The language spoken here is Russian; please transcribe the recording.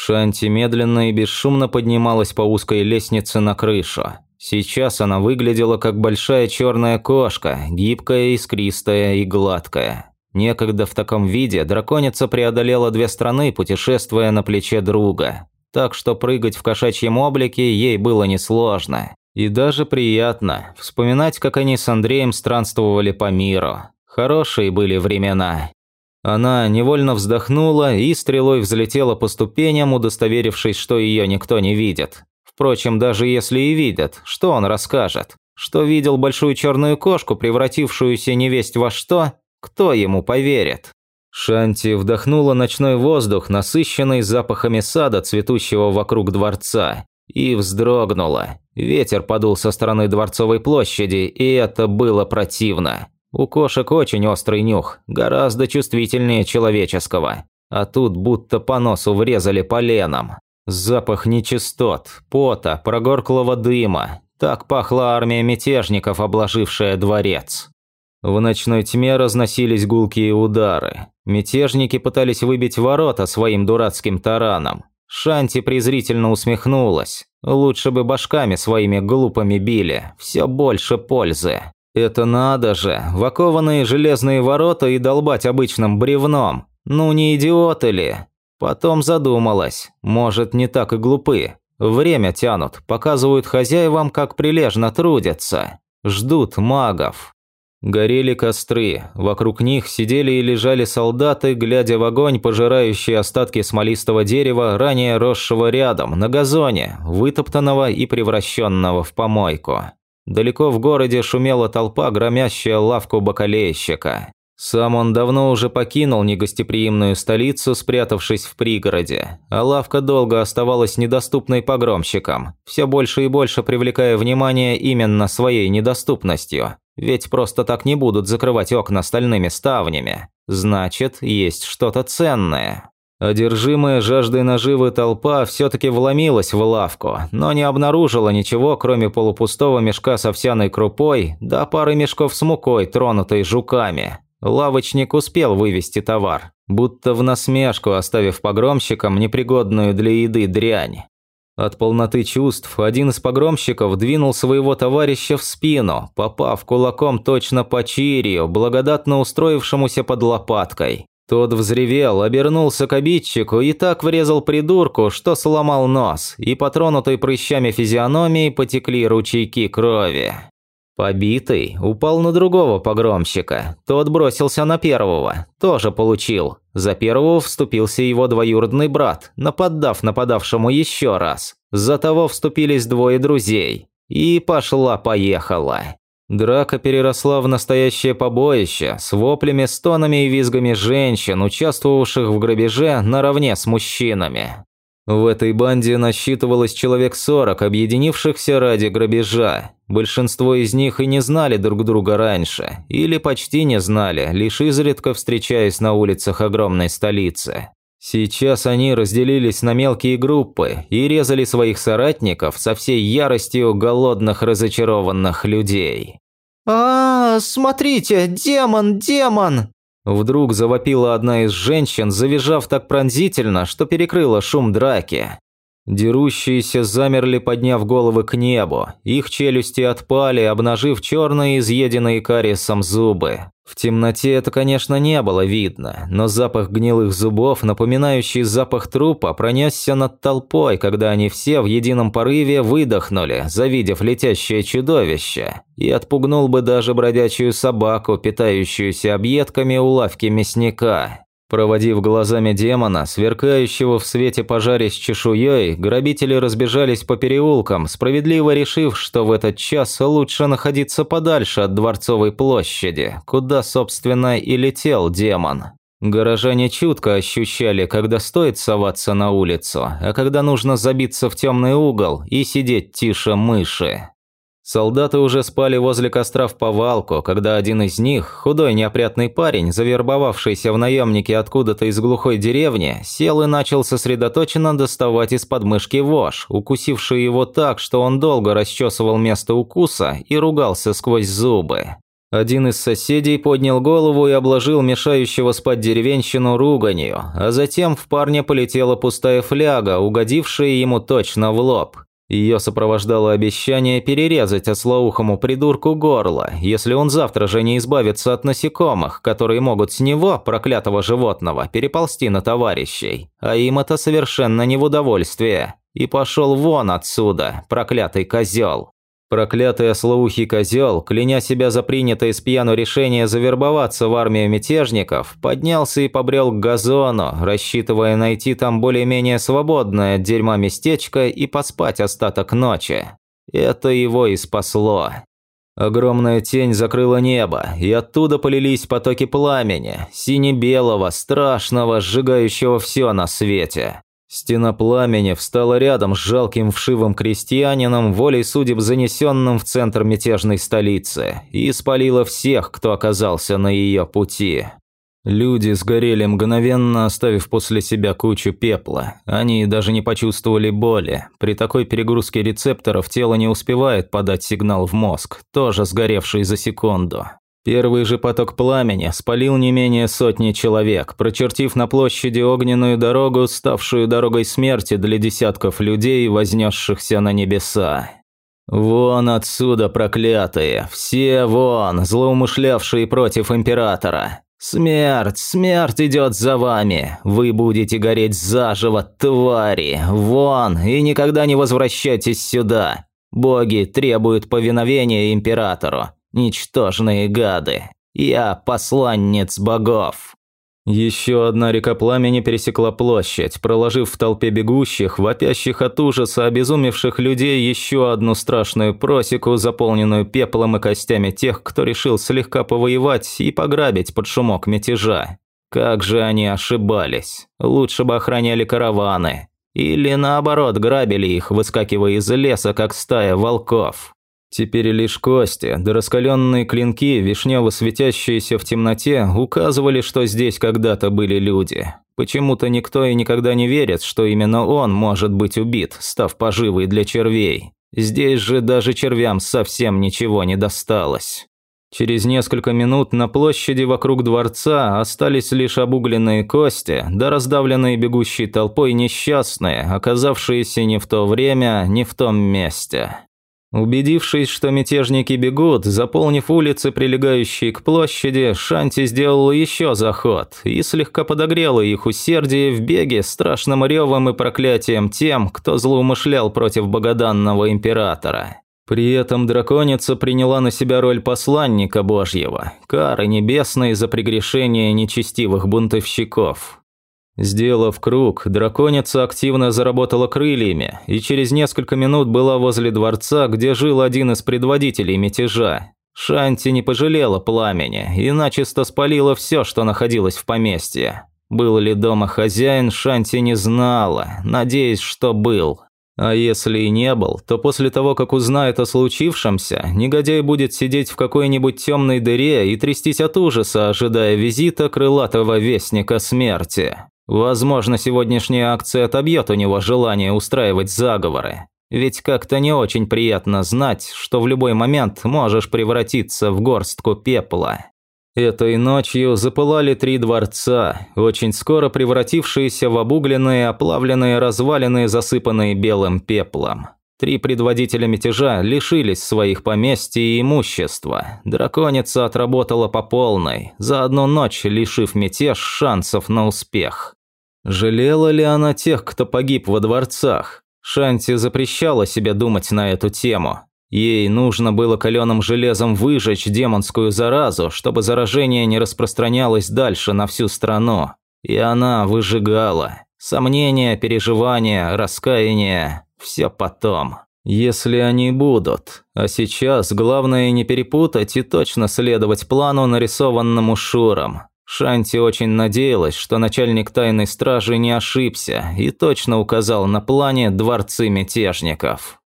Шанти медленно и бесшумно поднималась по узкой лестнице на крышу. Сейчас она выглядела как большая черная кошка, гибкая, искристая и гладкая. Некогда в таком виде драконица преодолела две страны, путешествуя на плече друга. Так что прыгать в кошачьем облике ей было несложно. И даже приятно вспоминать, как они с Андреем странствовали по миру. Хорошие были времена. Она невольно вздохнула и стрелой взлетела по ступеням, удостоверившись, что ее никто не видит. Впрочем, даже если и видят, что он расскажет? Что видел большую черную кошку, превратившуюся невесть во что? Кто ему поверит? Шанти вдохнула ночной воздух, насыщенный запахами сада, цветущего вокруг дворца, и вздрогнула. Ветер подул со стороны Дворцовой площади, и это было противно. У кошек очень острый нюх, гораздо чувствительнее человеческого. А тут будто по носу врезали поленом. Запах нечистот, пота, прогорклого дыма. Так пахла армия мятежников, обложившая дворец. В ночной тьме разносились гулкие удары. Мятежники пытались выбить ворота своим дурацким тараном. Шанти презрительно усмехнулась. Лучше бы башками своими глупыми били, все больше пользы. Это надо же, вакованные железные ворота и долбать обычным бревном. Ну не идиоты ли? Потом задумалась, может не так и глупы. Время тянут, показывают хозяевам, как прилежно трудятся. Ждут магов. Горели костры, вокруг них сидели и лежали солдаты, глядя в огонь, пожирающий остатки смолистого дерева, ранее росшего рядом, на газоне, вытоптанного и превращенного в помойку. Далеко в городе шумела толпа, громящая лавку бакалейщика. Сам он давно уже покинул негостеприимную столицу, спрятавшись в пригороде, а лавка долго оставалась недоступной погромщикам, все больше и больше привлекая внимание именно своей недоступностью. Ведь просто так не будут закрывать окна стальными ставнями. Значит, есть что-то ценное. Одержимая жаждой наживы толпа все-таки вломилась в лавку, но не обнаружила ничего, кроме полупустого мешка с овсяной крупой да пары мешков с мукой, тронутой жуками. Лавочник успел вывести товар, будто в насмешку оставив погромщикам непригодную для еды дрянь. От полноты чувств один из погромщиков двинул своего товарища в спину, попав кулаком точно по чирию, благодатно устроившемуся под лопаткой. Тот взревел, обернулся к обидчику и так врезал придурку, что сломал нос, и по тронутой прыщами физиономии потекли ручейки крови. Побитый упал на другого погромщика. Тот бросился на первого. Тоже получил. За первого вступился его двоюродный брат, нападав нападавшему еще раз. За того вступились двое друзей. И пошла-поехала. Драка переросла в настоящее побоище с воплями, стонами и визгами женщин, участвовавших в грабеже наравне с мужчинами. В этой банде насчитывалось человек 40, объединившихся ради грабежа. Большинство из них и не знали друг друга раньше, или почти не знали, лишь изредка встречаясь на улицах огромной столицы. Сейчас они разделились на мелкие группы и резали своих соратников со всей яростью голодных разочарованных людей. а, -а смотрите, демон, демон!» Вдруг завопила одна из женщин, завизжав так пронзительно, что перекрыла шум драки. Дерущиеся замерли, подняв головы к небу. Их челюсти отпали, обнажив черные, изъеденные кариесом зубы. В темноте это, конечно, не было видно, но запах гнилых зубов, напоминающий запах трупа, пронесся над толпой, когда они все в едином порыве выдохнули, завидев летящее чудовище, и отпугнул бы даже бродячую собаку, питающуюся объедками у лавки мясника. Проводив глазами демона, сверкающего в свете пожаре с чешуей, грабители разбежались по переулкам, справедливо решив, что в этот час лучше находиться подальше от Дворцовой площади, куда, собственно, и летел демон. Горожане чутко ощущали, когда стоит соваться на улицу, а когда нужно забиться в темный угол и сидеть тише мыши. Солдаты уже спали возле костра в повалку, когда один из них, худой неопрятный парень, завербовавшийся в наемники откуда-то из глухой деревни, сел и начал сосредоточенно доставать из подмышки вож, укусивший его так, что он долго расчесывал место укуса и ругался сквозь зубы. Один из соседей поднял голову и обложил мешающего спать деревенщину руганью, а затем в парня полетела пустая фляга, угодившая ему точно в лоб. Ее сопровождало обещание перерезать ослоухому придурку горло, если он завтра же не избавится от насекомых, которые могут с него, проклятого животного, переползти на товарищей. А им это совершенно не в удовольствие. И пошел вон отсюда, проклятый козел. Проклятый ослоухий козел, кляня себя за принятое с пьяну решение завербоваться в армию мятежников, поднялся и побрел к газону, рассчитывая найти там более-менее свободное от дерьма местечко и поспать остаток ночи. Это его и спасло. Огромная тень закрыла небо, и оттуда полились потоки пламени, сине-белого, страшного, сжигающего все на свете. Стена пламени встала рядом с жалким вшивым крестьянином, волей судеб занесенным в центр мятежной столицы, и спалила всех, кто оказался на ее пути. Люди сгорели мгновенно, оставив после себя кучу пепла. Они даже не почувствовали боли. При такой перегрузке рецепторов тело не успевает подать сигнал в мозг, тоже сгоревший за секунду. Первый же поток пламени спалил не менее сотни человек, прочертив на площади огненную дорогу, ставшую дорогой смерти для десятков людей, вознесшихся на небеса. «Вон отсюда, проклятые! Все вон, злоумышлявшие против Императора! Смерть, смерть идет за вами! Вы будете гореть заживо, твари! Вон, и никогда не возвращайтесь сюда! Боги требуют повиновения Императору! Ничтожные гады. Я посланец богов. Еще одна река пламени пересекла площадь, проложив в толпе бегущих, вопящих от ужаса, обезумевших людей еще одну страшную просеку, заполненную пеплом и костями тех, кто решил слегка повоевать и пограбить под шумок мятежа. Как же они ошибались. Лучше бы охраняли караваны. Или наоборот, грабили их, выскакивая из леса, как стая волков. Теперь лишь кости, да раскаленные клинки, вишнево светящиеся в темноте, указывали, что здесь когда-то были люди. Почему-то никто и никогда не верит, что именно он может быть убит, став поживой для червей. Здесь же даже червям совсем ничего не досталось. Через несколько минут на площади вокруг дворца остались лишь обугленные кости, да раздавленные бегущей толпой несчастные, оказавшиеся не в то время, не в том месте. Убедившись, что мятежники бегут, заполнив улицы, прилегающие к площади, Шанти сделала еще заход и слегка подогрела их усердие в беге страшным ревом и проклятием тем, кто злоумышлял против богоданного императора. При этом драконица приняла на себя роль посланника Божьего, кары небесной за прегрешение нечестивых бунтовщиков. Сделав круг, драконица активно заработала крыльями и через несколько минут была возле дворца, где жил один из предводителей мятежа. Шанти не пожалела пламени и начисто спалила все, что находилось в поместье. Был ли дома хозяин, Шанти не знала, надеясь, что был. А если и не был, то после того, как узнает о случившемся, негодяй будет сидеть в какой-нибудь темной дыре и трястись от ужаса, ожидая визита крылатого вестника смерти. Возможно, сегодняшняя акция отобьет у него желание устраивать заговоры. Ведь как-то не очень приятно знать, что в любой момент можешь превратиться в горстку пепла. Этой ночью запылали три дворца, очень скоро превратившиеся в обугленные, оплавленные развалины, засыпанные белым пеплом. Три предводителя мятежа лишились своих поместьй и имущества. Драконица отработала по полной, за одну ночь лишив мятеж шансов на успех. Жалела ли она тех, кто погиб во дворцах? Шанти запрещала себе думать на эту тему. Ей нужно было каленым железом выжечь демонскую заразу, чтобы заражение не распространялось дальше на всю страну. И она выжигала. Сомнения, переживания, раскаяние – все потом. Если они будут. А сейчас главное не перепутать и точно следовать плану, нарисованному Шуром. Шанти очень надеялась, что начальник тайной стражи не ошибся и точно указал на плане дворцы мятежников.